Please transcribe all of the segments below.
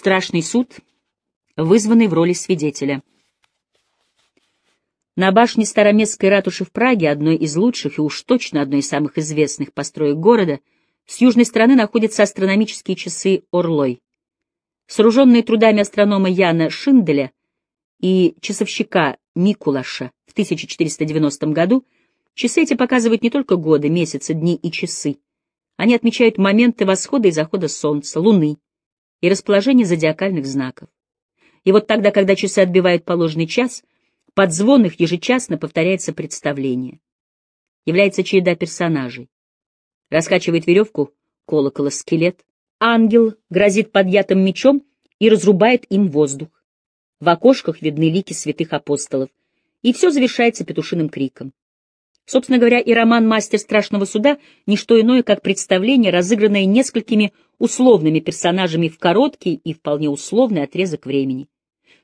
Страшный суд, вызванный в роли свидетеля. На башне Староместской ратуши в Праге, одной из лучших и уж точно одной из самых известных построек города, с южной стороны находятся астрономические часы Орлой. Сооруженные трудами астронома Яна Шинделя и часовщика Микулаша в 1490 году, часы эти показывают не только годы, месяцы, дни и часы. Они отмечают моменты восхода и захода Солнца, Луны и расположение зодиакальных знаков. И вот тогда, когда часы отбивают положенный час, под звон их ежечасно повторяется представление. Является череда персонажей. Раскачивает веревку колокола скелет, ангел грозит подъятым мечом и разрубает им воздух. В окошках видны лики святых апостолов, и все завершается петушиным криком. Собственно говоря, и роман «Мастер страшного суда» — не что иное, как представление, разыгранное несколькими условными персонажами в короткий и вполне условный отрезок времени.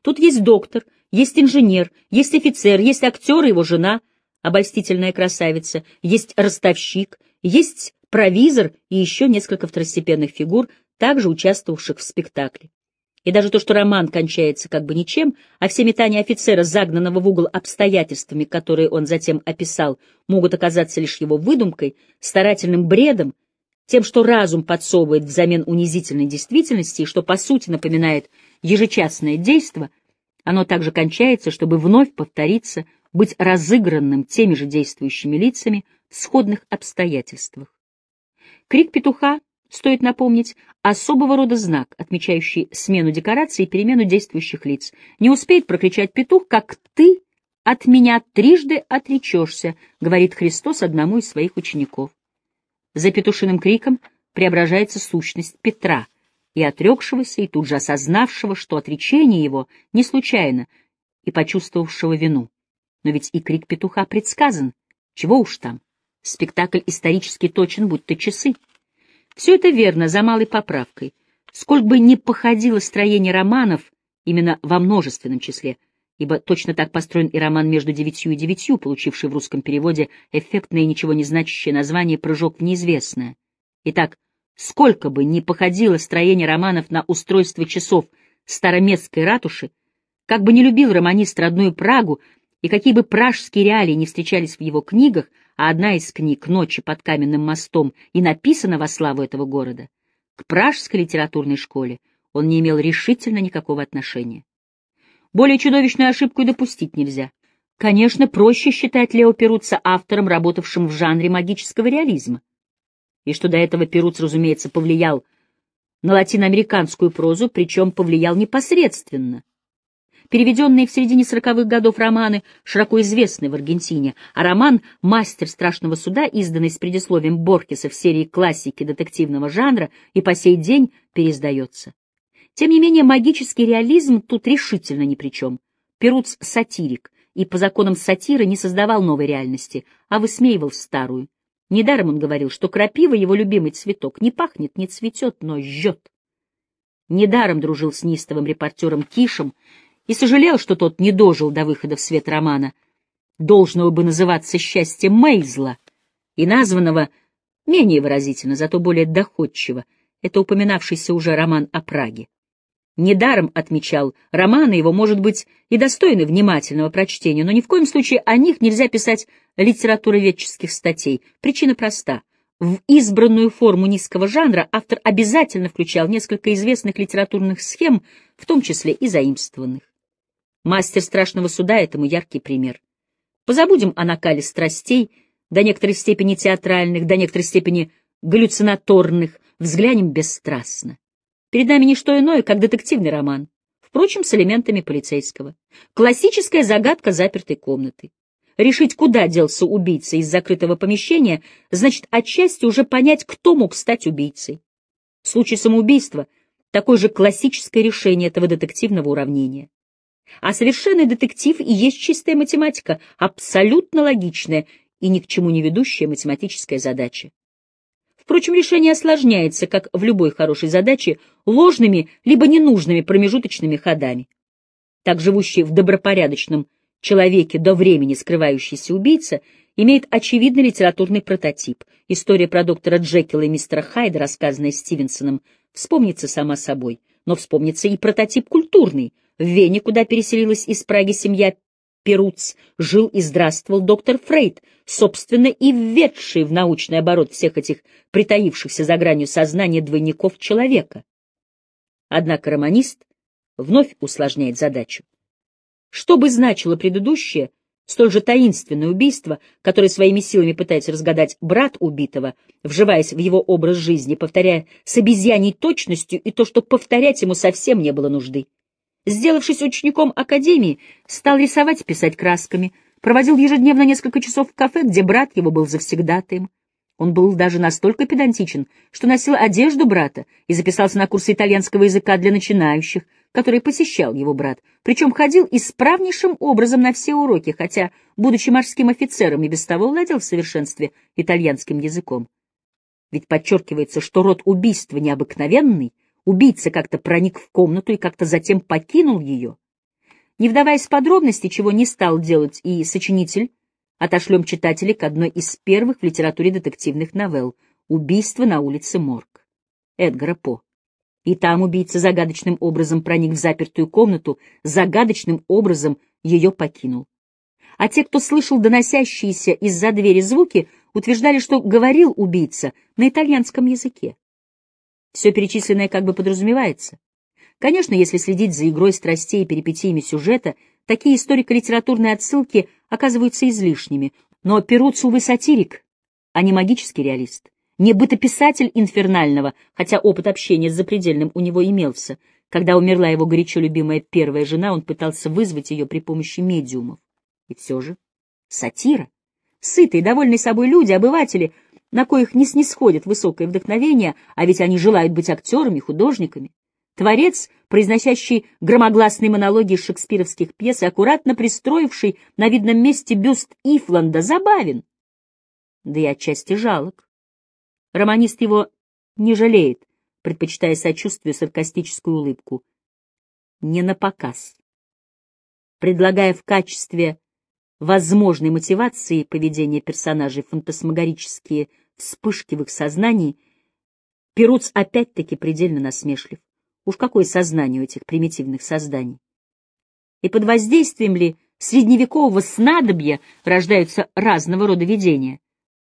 Тут есть доктор, есть инженер, есть офицер, есть актер и его жена, обольстительная красавица, есть ростовщик, есть провизор и еще несколько второстепенных фигур, также участвовавших в спектакле. И даже то, что роман кончается как бы ничем, а все метания офицера, загнанного в угол обстоятельствами, которые он затем описал, могут оказаться лишь его выдумкой, старательным бредом, тем, что разум подсовывает взамен унизительной действительности и что, по сути, напоминает ежечасное действо, оно также кончается, чтобы вновь повториться, быть разыгранным теми же действующими лицами в сходных обстоятельствах. Крик петуха Стоит напомнить, особого рода знак, отмечающий смену декораций и перемену действующих лиц. Не успеет прокричать петух, как ты от меня трижды отречешься, говорит Христос одному из своих учеников. За петушиным криком преображается сущность Петра, и отрекшегося, и тут же осознавшего, что отречение его не случайно, и почувствовавшего вину. Но ведь и крик петуха предсказан. Чего уж там. Спектакль исторически точен, будь то часы. Все это верно, за малой поправкой. Сколько бы ни походило строение романов, именно во множественном числе, ибо точно так построен и роман «Между девятью и девятью», получивший в русском переводе эффектное и ничего не значащее название «Прыжок в неизвестное». Итак, сколько бы ни походило строение романов на устройство часов староместской ратуши, как бы не любил романист родную Прагу, и какие бы пражские реалии не встречались в его книгах, а одна из книг «Ночи под каменным мостом» и написана во славу этого города, к пражской литературной школе он не имел решительно никакого отношения. Более чудовищную ошибку и допустить нельзя. Конечно, проще считать Лео Перуца автором, работавшим в жанре магического реализма. И что до этого Перуц, разумеется, повлиял на латиноамериканскую прозу, причем повлиял непосредственно — Переведенные в середине сороковых годов романы широко известны в Аргентине, а роман «Мастер страшного суда», изданный с предисловием Борхеса в серии классики детективного жанра, и по сей день переиздается. Тем не менее, магический реализм тут решительно ни при чем. Перуц — сатирик, и по законам сатиры не создавал новой реальности, а высмеивал старую. Недаром он говорил, что крапива — его любимый цветок, не пахнет, не цветет, но жжет. Недаром дружил с нистовым репортером Кишем, и сожалел, что тот не дожил до выхода в свет романа, должного бы называться «Счастье Мейзла», и названного менее выразительно, зато более доходчиво, это упоминавшийся уже роман о Праге. Недаром отмечал, романы его, может быть, и достойны внимательного прочтения, но ни в коем случае о них нельзя писать литературоведческих статей. Причина проста. В избранную форму низкого жанра автор обязательно включал несколько известных литературных схем, в том числе и заимствованных. Мастер страшного суда этому яркий пример. Позабудем о накале страстей, до некоторой степени театральных, до некоторой степени галлюцинаторных, взглянем бесстрастно. Перед нами не что иное, как детективный роман, впрочем, с элементами полицейского. Классическая загадка запертой комнаты. Решить, куда делся убийца из закрытого помещения, значит отчасти уже понять, кто мог стать убийцей. В случае самоубийства — такое же классическое решение этого детективного уравнения. А совершенный детектив и есть чистая математика, абсолютно логичная и ни к чему не ведущая математическая задача. Впрочем, решение осложняется, как в любой хорошей задаче, ложными либо ненужными промежуточными ходами. Так живущий в добропорядочном человеке до времени скрывающийся убийца имеет очевидный литературный прототип. История про доктора Джекила и мистера Хайда, рассказанная Стивенсоном, вспомнится сама собой. Но вспомнится и прототип культурный. В Вене, куда переселилась из Праги семья Перуц, жил и здравствовал доктор Фрейд, собственно, и введший в научный оборот всех этих притаившихся за гранью сознания двойников человека. Однако романист вновь усложняет задачу. Что бы значило предыдущее, столь же таинственное убийство, которое своими силами пытается разгадать брат убитого, вживаясь в его образ жизни, повторяя с обезьяней точностью и то, что повторять ему совсем не было нужды. Сделавшись учеником академии, стал рисовать и писать красками, проводил ежедневно несколько часов в кафе, где брат его был завсегдатаем. Он был даже настолько педантичен, что носил одежду брата и записался на курсы итальянского языка для начинающих, который посещал его брат, причем ходил исправнейшим образом на все уроки, хотя, будучи морским офицером, и без того владел в совершенстве итальянским языком. Ведь подчеркивается, что род убийства необыкновенный, убийца как-то проник в комнату и как-то затем покинул ее. Не вдаваясь в подробности, чего не стал делать и сочинитель, отошлем читателей к одной из первых в литературе детективных новелл «Убийство на улице Морг» Эдгара По. И там убийца загадочным образом проник в запертую комнату, загадочным образом ее покинул. А те, кто слышал доносящиеся из-за двери звуки, утверждали, что говорил убийца на итальянском языке. Все перечисленное как бы подразумевается. Конечно, если следить за игрой страстей и перипетиями сюжета, такие историко-литературные отсылки оказываются излишними, но Перуцу вы сатирик, а не магический реалист не бытописатель инфернального, хотя опыт общения с запредельным у него имелся. Когда умерла его горячо любимая первая жена, он пытался вызвать ее при помощи медиумов. И все же сатира. Сытые, довольные собой люди, обыватели, на коих не снисходит высокое вдохновение, а ведь они желают быть актерами, художниками. Творец, произносящий громогласные монологи шекспировских пьес и аккуратно пристроивший на видном месте бюст Ифланда, забавен. Да и отчасти жалок. Романист его не жалеет, предпочитая сочувствию саркастическую улыбку. Не на показ. Предлагая в качестве возможной мотивации поведения персонажей фантасмагорические вспышки в их сознании, Перуц опять-таки предельно насмешлив. Уж какое сознание у этих примитивных созданий? И под воздействием ли средневекового снадобья рождаются разного рода видения?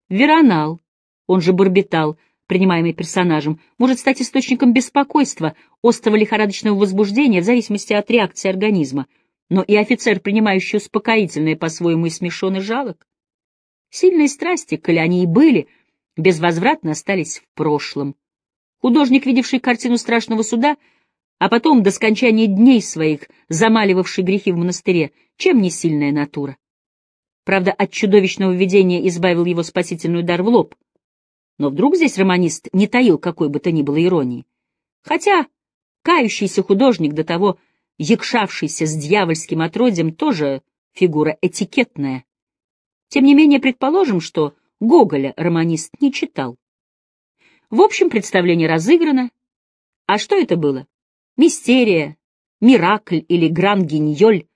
Веронал, он же барбитал, принимаемый персонажем, может стать источником беспокойства, острого лихорадочного возбуждения в зависимости от реакции организма, но и офицер, принимающий успокоительное по-своему и смешон и жалок. Сильные страсти, коли они и были, безвозвратно остались в прошлом. Художник, видевший картину страшного суда, а потом до скончания дней своих замаливавший грехи в монастыре, чем не сильная натура? Правда, от чудовищного видения избавил его спасительный удар в лоб, но вдруг здесь романист не таил какой бы то ни было иронии. Хотя кающийся художник, до того якшавшийся с дьявольским отродьем, тоже фигура этикетная. Тем не менее, предположим, что Гоголя романист не читал. В общем, представление разыграно. А что это было? Мистерия, Миракль или Гран-Гиньоль?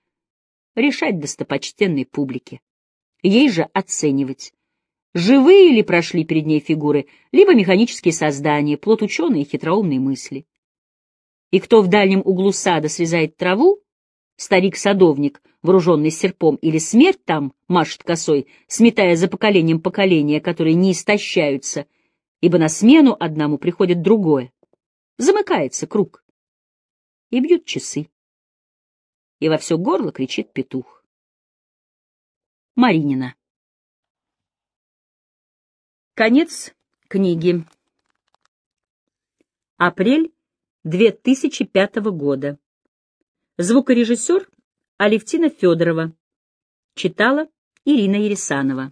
Решать достопочтенной публике. Ей же оценивать, живые ли прошли перед ней фигуры, либо механические создания, плод ученые и хитроумные мысли. И кто в дальнем углу сада срезает траву, старик-садовник, вооруженный серпом, или смерть там машет косой, сметая за поколением поколения, которые не истощаются, ибо на смену одному приходит другое. Замыкается круг. И бьют часы. И во все горло кричит петух. Маринина Конец книги. Апрель 2005 года. Звукорежиссер Алевтина Федорова. Читала Ирина Ересанова.